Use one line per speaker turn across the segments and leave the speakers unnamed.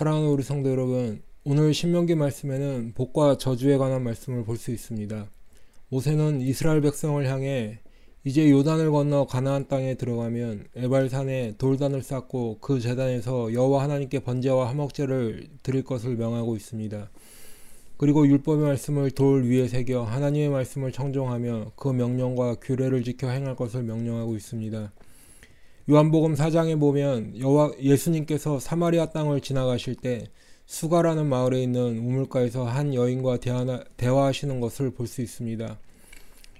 사랑하는 우리 성도 여러분, 오늘 신명기 말씀에는 복과 저주에 관한 말씀을 볼 수 있습니다. 모세는 이스라엘 백성을 향해 이제 요단을 건너 가나안 땅에 들어가면 에발산에 돌단을 쌓고 그 재단에서 여호와 하나님께 번제와 화목제를 드릴 것을 명하고 있습니다. 그리고 율법의 말씀을 돌 위에 새겨 하나님의 말씀을 청종하며 그 명령과 규례를 지켜 행할 것을 명령하고 있습니다. 요한복음 4장에 보면 여호와 예수님께서 사마리아 땅을 지나가실 때 수가라는 마을에 있는 우물가에서 한 여인과 대화, 하시는 것을 볼 수 있습니다.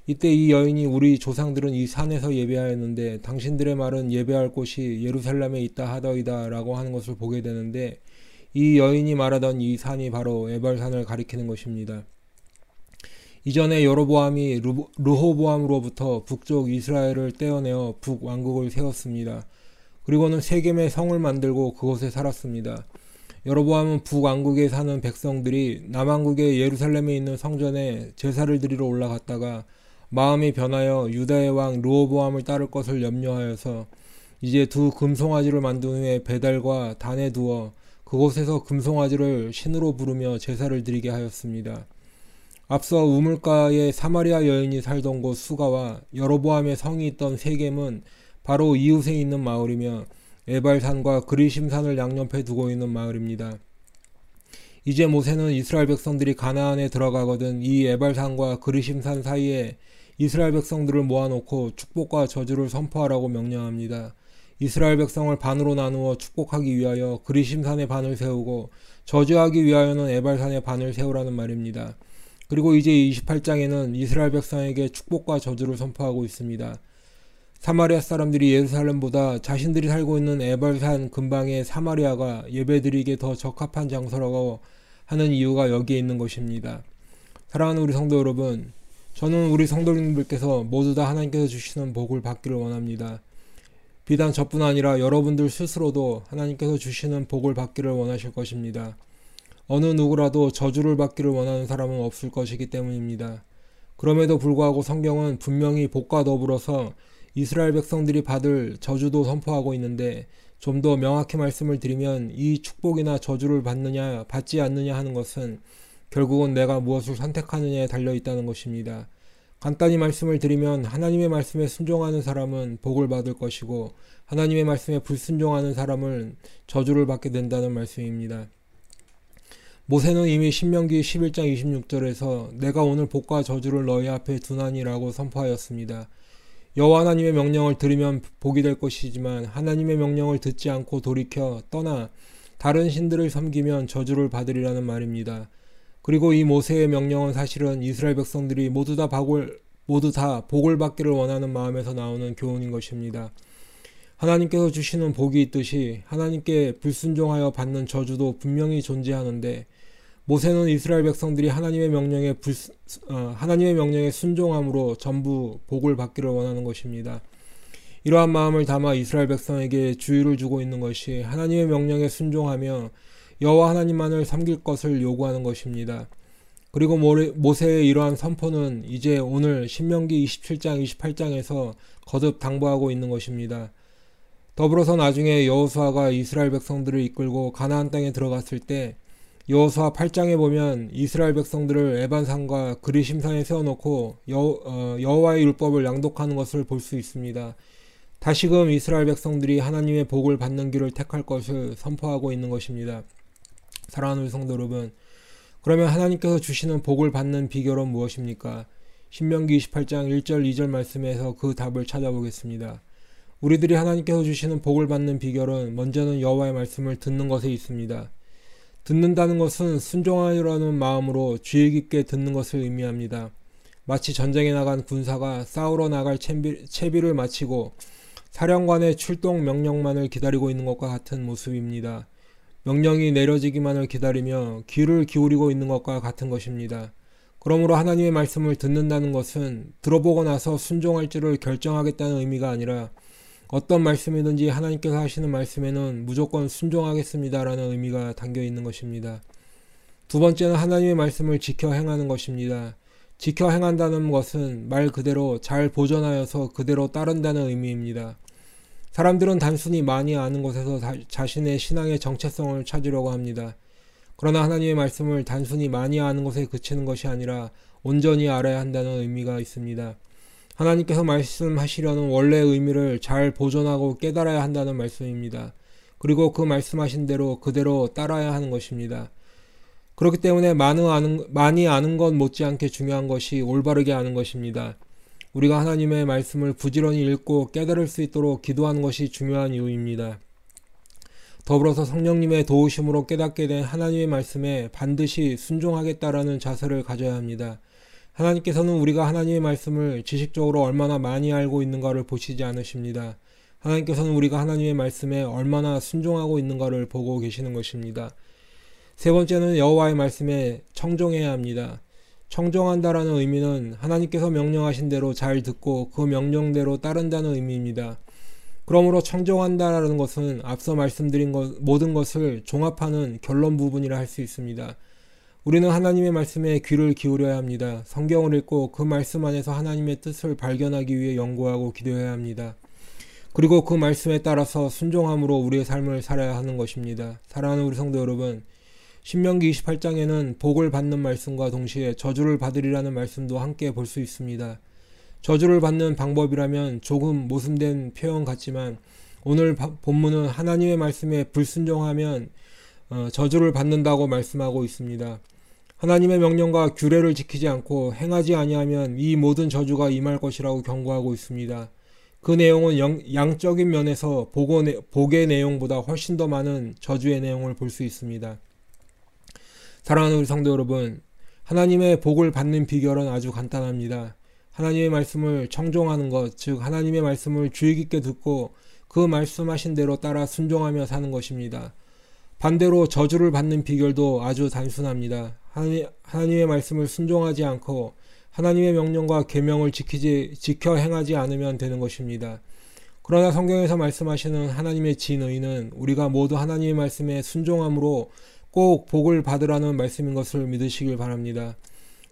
이때 이 여인이 우리 조상들은 이 산에서 예배하였는데 당신들의 말은 예배할 곳이 예루살렘에 있다 하더이다 라고 하는 것을 보게 되는데 이 여인이 말하던 이 산이 바로 에발산을 가리키는 것입니다. 이전에 여로보암이 르호보암으로부터 북쪽 이스라엘을 떼어내어 북왕국을 세웠습니다. 그리고는 세겜의 성을 만들고 그곳에 살았습니다. 여로보암은 북왕국에 사는 백성들이 남왕국의 예루살렘에 있는 성전에 제사를 드리러 올라갔다가 마음이 변하여 유다의 왕 르호보암을 따를 것을 염려하여서 이제 두 금송아지를 만든 후에 배달과 단에 두어 그곳에서 금송아지를 신으로 부르며 제사를 드리게 하였습니다. 앞서 우물가에 사마리아 여인이 살던 곳 수가와 여로보암의 성이 있던 세겜은 바로 이웃에 있는 마을이며 에발산과 그리심산을 양옆에 두고 있는 마을입니다. 이제 모세는 이스라엘 백성들이 가나안에 들어가거든 이 에발산과 그리심산 사이에 이스라엘 백성들을 모아놓고 축복과 저주를 선포하라고 명령합니다. 이스라엘 백성을 반으로 나누어 축복하기 위하여 그리심산의 반을 세우고 저주하기 위하여는 에발산의 반을 세우라는 말입니다. 그리고 이제 28장에는 이스라엘 백성에게 축복과 저주를 선포하고 있습니다. 사마리아 사람들이 예루살렘보다 자신들이 살고 있는 에발산 근방의 사마리아가 예배드리기에 더 적합한 장소라고 하는 이유가 여기에 있는 것입니다. 사랑하는 우리 성도 여러분, 저는 우리 성도님들께서 모두 다 하나님께서 주시는 복을 받기를 원합니다. 비단 저뿐 아니라 여러분들 스스로도 하나님께서 주시는 복을 받기를 원하실 것입니다. 어느 누구라도 저주를 받기를 원하는 사람은 없을 것이기 때문입니다. 그럼에도 불구하고 성경은 분명히 복과 더불어서 이스라엘 백성들이 받을 저주도 선포하고 있는데 좀 더 명확히 말씀을 드리면 이 축복이나 저주를 받느냐 받지 않느냐 하는 것은 결국은 내가 무엇을 선택하느냐에 달려 있다는 것입니다. 간단히 말씀을 드리면 하나님의 말씀에 순종하는 사람은 복을 받을 것이고 하나님의 말씀에 불순종하는 사람은 저주를 받게 된다는 말씀입니다. 모세는 이미 신명기 11장 26절에서 내가 오늘 복과 저주를 너희 앞에 두나니라고 선포하였습니다. 여호와 하나님의 명령을 들으면 복이 될 것이지만 하나님의 명령을 듣지 않고 돌이켜 떠나 다른 신들을 섬기면 저주를 받으리라는 말입니다. 그리고 이 모세의 명령은 사실은 이스라엘 백성들이 모두 다 복을 모두 다 복을 받기를 원하는 마음에서 나오는 교훈인 것입니다. 하나님께서 주시는 복이 있듯이 하나님께 불순종하여 받는 저주도 분명히 존재하는데 모세는 이스라엘 백성들이 하나님의 명령에 불, 어, 하나님의 명령에 순종함으로 전부 복을 받기를 원하는 것입니다. 이러한 마음을 담아 이스라엘 백성에게 주의를 주고 있는 것이 하나님의 명령에 순종하며 여호와 하나님만을 섬길 것을 요구하는 것입니다. 그리고 모세의 이러한 선포는 이제 오늘 신명기 27장 28장에서 거듭 당부하고 있는 것입니다. 더불어서 나중에 여호수아가 이스라엘 백성들을 이끌고 가나안 땅에 들어갔을 때 여호수아 8장에 보면 이스라엘 백성들을 에반산과 그리심산에 세워놓고 어, 여호와의 율법을 양독하는 것을 볼 수 있습니다. 다시금 이스라엘 백성들이 하나님의 복을 받는 길을 택할 것을 선포하고 있는 것입니다. 사랑하는 성도 여러분, 그러면 하나님께서 주시는 복을 받는 비결은 무엇입니까? 신명기 28장 1절 2절 말씀에서 그 답을 찾아보겠습니다. 우리들이 하나님께서 주시는 복을 받는 비결은 먼저는 여호와의 말씀을 듣는 것에 있습니다. 듣는다는 것은 순종하려는 마음으로 주의 깊게 듣는 것을 의미합니다. 마치 전쟁에 나간 군사가 싸우러 나갈 채비, 채비 를 마치고 사령관의 출동 명령만을 기다리고 있는 것과 같은 모습입니다. 명령이 내려지기만을 기다리며 귀를 기울이고 있는 것과 같은 것입니다. 그러므로 하나님의 말씀을 듣는다는 것은 들어보고 나서 순종할지를 결정하겠다는 의미가 아니라 어떤 말씀이든지 하나님께서 하시는 말씀에는 무조건 순종하겠습니다라는 의미가 담겨 있는 것입니다. 두 번째는 하나님의 말씀을 지켜 행하는 것입니다. 지켜 행한다는 것은 말 그대로 잘 보존하여서 그대로 따른다는 의미입니다. 사람들은 단순히 많이 아는 것에서 자신의 신앙의 정체성을 찾으려고 합니다. 그러나 하나님의 말씀을 단순히 많이 아는 것에 그치는 것이 아니라 온전히 알아야 한다는 의미가 있습니다. 하나님께서 말씀하시려는 원래의 의미를 잘 보존하고 깨달아야 한다는 말씀입니다. 그리고 그 말씀하신 대로 그대로 따라야 하는 것입니다. 그렇기 때문에 많이 아는, 많이 아는 것 못지않게 중요한 것이 올바르게 아는 것입니다. 우리가 하나님의 말씀을 부지런히 읽고 깨달을 수 있도록 기도하는 것이 중요한 이유입니다. 더불어서 성령님의 도우심으로 깨닫게 된 하나님의 말씀에 반드시 순종하겠다라는 자세를 가져야 합니다. 하나님께서는 우리가 하나님의 말씀을 지식적으로 얼마나 많이 알고 있는가를 보시지 않으십니다. 하나님께서는 우리가 하나님의 말씀에 얼마나 순종하고 있는가를 보고 계시는 것입니다. 세 번째는 여호와의 말씀에 청종해야 합니다. 청종한다라는 의미는 하나님께서 명령하신 대로 잘 듣고 그 명령대로 따른다는 의미입니다. 그러므로 청종한다라는 것은 앞서 말씀드린 것, 모든 것을 종합하는 결론 부분이라 할 수 있습니다. 우리는 하나님의 말씀에 귀를 기울여야 합니다. 성경을 읽고 그 말씀 안에서 하나님의 뜻을 발견하기 위해 연구하고 기도해야 합니다. 그리고 그 말씀에 따라서 순종함으로 우리의 삶을 살아야 하는 것입니다. 사랑하는 우리 성도 여러분, 신명기 28장에는 복을 받는 말씀과 동시에 저주를 받으리라는 말씀도 함께 볼 수 있습니다. 저주를 받는 방법이라면 조금 모순된 표현 같지만 오늘 본문은 하나님의 말씀에 불순종하면 어, 저주를 받는다고 말씀하고 있습니다. 하나님의 명령과 규례를 지키지 않고 행하지 아니하면 이 모든 저주가 임할 것이라고 경고하고 있습니다. 그 내용은 영, 양적인 면에서 복의 내용보다 훨씬 더 많은 저주의 내용을 볼 수 있습니다. 사랑하는 우리 성도 여러분, 하나님의 복을 받는 비결은 아주 간단합니다. 하나님의 말씀을 청종하는 것, 즉 하나님의 말씀을 주의 깊게 듣고 그 말씀하신 대로 따라 순종하며 사는 것입니다. 반대로 저주를 받는 비결도 아주 단순합니다. 하나님, 하나님의 말씀을 순종하지 않고 하나님의 명령과 계명을 지키지 지켜 행하지 않으면 되는 것입니다. 그러나 성경에서 말씀하시는 하나님의 진의는 우리가 모두 하나님의 말씀에 순종함으로 꼭 복을 받으라는 말씀인 것을 믿으시길 바랍니다.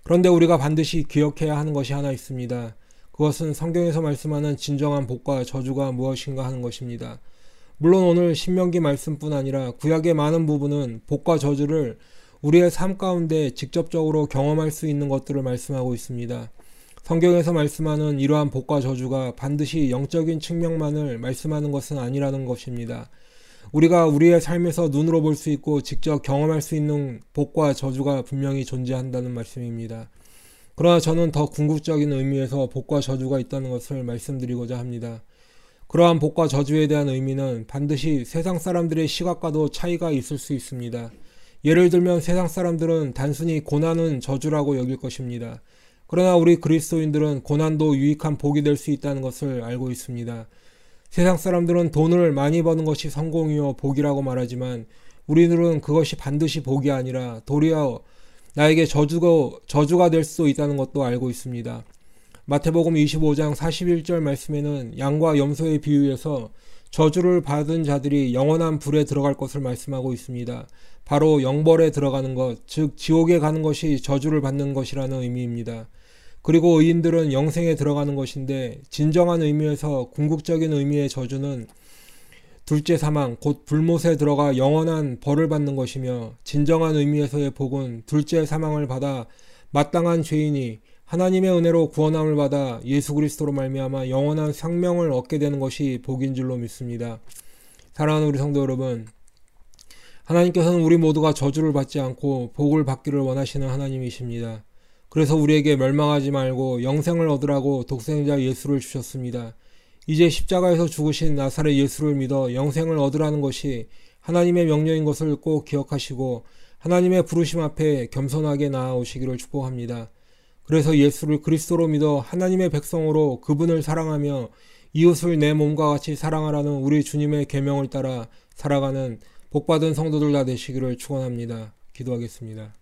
그런데 우리가 반드시 기억해야 하는 것이 하나 있습니다. 그것은 성경에서 말씀하는 진정한 복과 저주가 무엇인가 하는 것입니다. 물론 오늘 신명기 말씀뿐 아니라 구약의 많은 부분은 복과 저주를 우리의 삶 가운데 직접적으로 경험할 수 있는 것들을 말씀하고 있습니다. 성경에서 말씀하는 이러한 복과 저주가 반드시 영적인 측면만을 말씀하는 것은 아니라는 것입니다. 우리가 우리의 삶에서 눈으로 볼 수 있고 직접 경험할 수 있는 복과 저주가 분명히 존재한다는 말씀입니다. 그러나 저는 더 궁극적인 의미에서 복과 저주가 있다는 것을 말씀드리고자 합니다. 그러한 복과 저주에 대한 의미는 반드시 세상 사람들의 시각과도 차이가 있을 수 있습니다. 예를 들면 세상 사람들은 단순히 고난은 저주라고 여길 것입니다. 그러나 우리 그리스도인들은 고난도 유익한 복이 될 수 있다는 것을 알고 있습니다. 세상 사람들은 돈을 많이 버는 것이 성공이요 복이라고 말하지만 우리들은 그것이 반드시 복이 아니라 도리어 나에게 저주가, 저주가 될 수도 있다는 것도 알고 있습니다. 마태복음 25장 41절 말씀에는 양과 염소의 비유에서 저주를 받은 자들이 영원한 불에 들어갈 것을 말씀하고 있습니다. 바로 영벌에 들어가는 것, 즉 지옥에 가는 것이 저주를 받는 것이라는 의미입니다. 그리고 의인들은 영생에 들어가는 것인데 진정한 의미에서 궁극적인 의미의 저주는 둘째 사망, 곧 불못에 들어가 영원한 벌을 받는 것이며 진정한 의미에서의 복은 둘째 사망을 받아 마땅한 죄인이 하나님의 은혜로 구원함을 받아 예수 그리스도로 말미암아 영원한 생명을 얻게 되는 것이 복인 줄로 믿습니다. 사랑하는 우리 성도 여러분, 하나님께서는 우리 모두가 저주를 받지 않고 복을 받기를 원하시는 하나님이십니다. 그래서 우리에게 멸망하지 말고 영생을 얻으라고 독생자 예수를 주셨습니다. 이제 십자가에서 죽으신 나사렛 예수를 믿어 영생을 얻으라는 것이 하나님의 명령인 것을 꼭 기억하시고 하나님의 부르심 앞에 겸손하게 나아오시기를 축복합니다. 그래서 예수를 그리스도로 믿어 하나님의 백성으로 그분을 사랑하며 이웃을 내 몸과 같이 사랑하라는 우리 주님의 계명을 따라 살아가는 복받은 성도들 다 되시기를 축원합니다. 기도하겠습니다.